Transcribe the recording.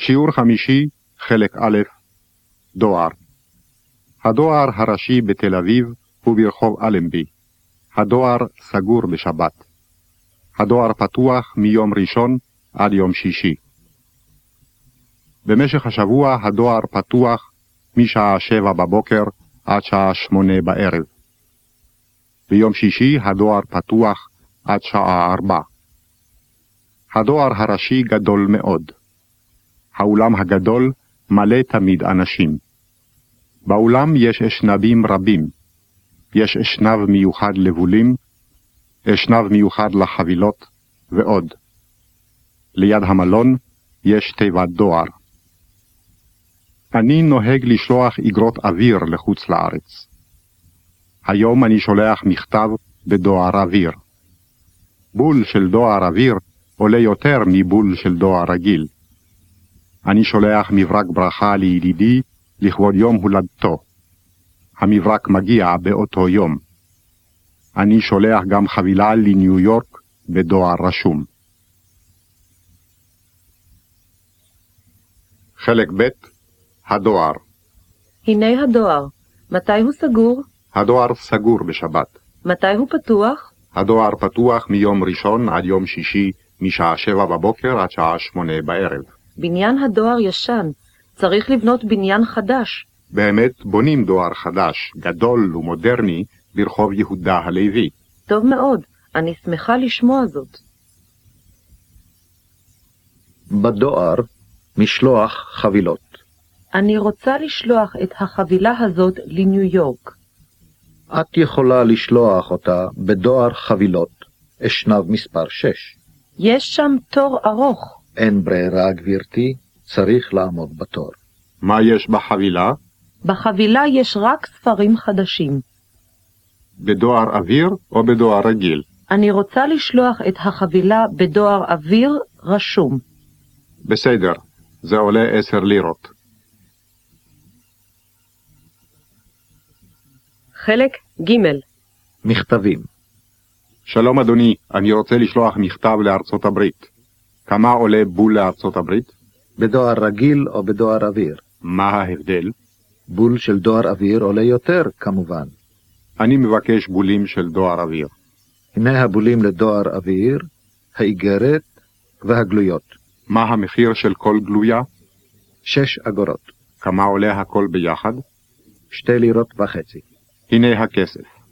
שיעור חמישי, חלק א', דואר. הדואר הראשי בתל אביב הוא ברחוב אלנבי. הדואר סגור בשבת. הדואר פתוח מיום ראשון עד יום שישי. במשך השבוע הדואר פתוח משעה שבע בבוקר עד שעה שמונה בערב. ביום שישי הדואר פתוח עד שעה ארבע. הדואר הראשי גדול מאוד. האולם הגדול מלא תמיד אנשים. באולם יש אשנבים רבים. יש אשנב מיוחד לבולים, אשנב מיוחד לחבילות, ועוד. ליד המלון יש תיבת דואר. אני נוהג לשלוח איגרות אוויר לחוץ לארץ. היום אני שולח מכתב בדואר אוויר. בול של דואר אוויר עולה יותר מבול של דואר רגיל. אני שולח מברק ברכה לידידי לכבוד יום הולדתו. המברק מגיע באותו יום. אני שולח גם חבילה לניו יורק בדואר רשום. חלק ב' הדואר הנה הדואר. מתי הוא סגור? הדואר סגור בשבת. מתי הוא פתוח? הדואר פתוח מיום ראשון עד יום שישי משעה שבע בבוקר עד שעה שמונה בערב. בניין הדואר ישן. צריך לבנות בניין חדש. באמת בונים דואר חדש, גדול ומודרני, ברחוב יהודה הלוי. טוב מאוד. אני שמחה לשמוע זאת. בדואר משלוח חבילות. אני רוצה לשלוח את החבילה הזאת לניו יורק. את יכולה לשלוח אותה בדואר חבילות, אשנב מספר 6. יש שם תור ארוך. אין ברירה, גברתי, צריך לעמוד בתור. מה יש בחבילה? בחבילה יש רק ספרים חדשים. בדואר אוויר או בדואר רגיל? אני רוצה לשלוח את החבילה בדואר אוויר רשום. בסדר, זה עולה עשר לירות. חלק ג' מכתבים. שלום אדוני, אני רוצה לשלוח מכתב לארצות הברית. כמה עולה בול לארצות הברית? בדואר רגיל או בדואר אוויר. מה ההבדל? בול של דואר אוויר עולה יותר, כמובן. אני מבקש בולים של דואר אוויר. הנה הבולים לדואר אוויר, האיגרת והגלויות. מה המחיר של כל גלויה? שש אגורות. כמה עולה הכל ביחד? שתי לירות וחצי. הנה הכסף.